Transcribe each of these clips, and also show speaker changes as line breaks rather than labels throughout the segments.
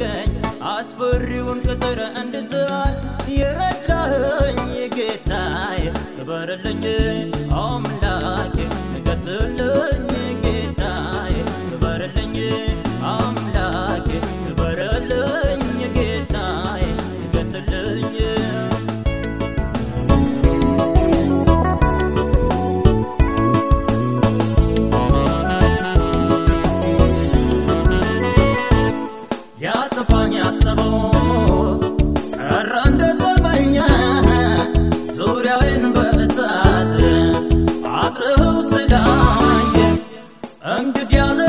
ያሻገርከኝ አስፈሪውን ቅጥር እንድዛል የረዳኸኝ ጌታዬ ክበርልኝ አምላኬ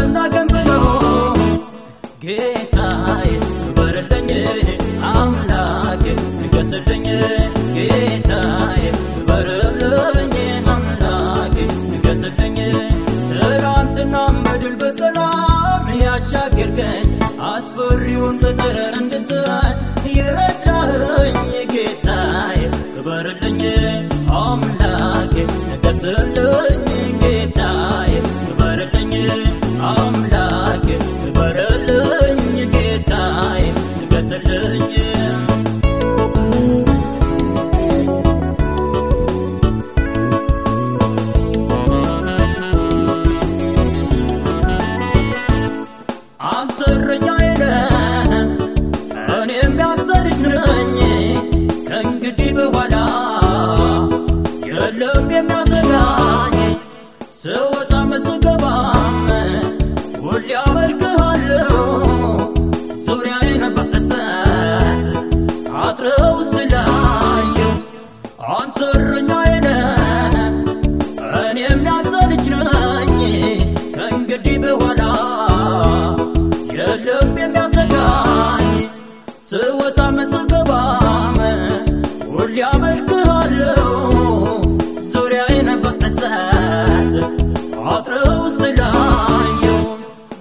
የጸና ግንብ ነው ጌታዬ ክበርልኝ አምላኬ ንገስልኝ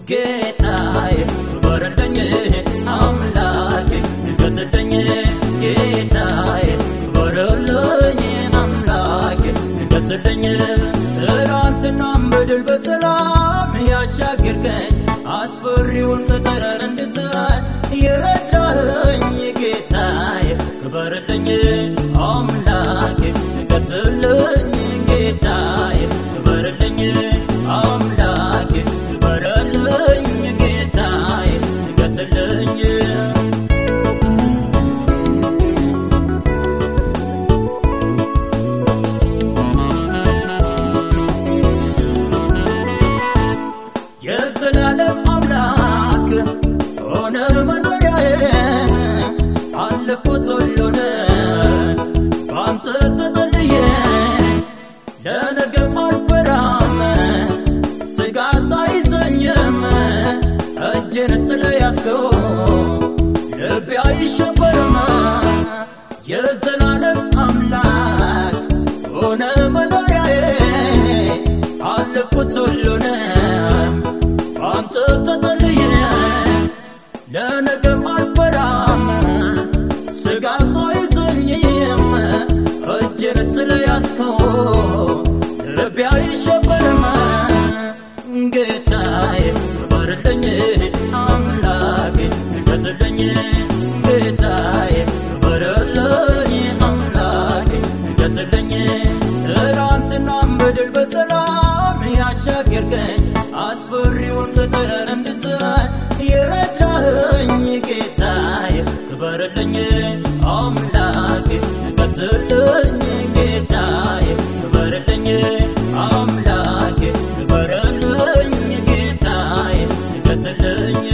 ጌታዬ ክበርልኝ አምላኬ ንገስልኝ ጌታዬ ክበርልኝ አምላኬ ንገስልኝ ትናንትናም በድል በሰላም ያሻገርከኝ አስፈሪውን ቅጥር እንድዛል የረዳኸኝ ጌታዬ ክበርልኝ ስለያዝከው ልቤ አይሸበርም የዘላለም አምላክ ሆነ መኖሪያዬ አለፉት ሁሉንም በአንተ ተጠልዬ ለነገም አልፈራም። ስጋት አይዘኝም እጅን ስለያዝከው ልቤ አይሸበርም። ጌታዬ ክበርልኝ በሰላም ያሻገርከኝ አስፈሪውን ቅጥር እንድዘል የረዳኸኝ ጌታዬ ክበርልኝ አምላኬ ንገስልኝ ጌታዬ ክበርልኝ አምላኬ ክበርልኝ ጌታዬ ንገስልኝ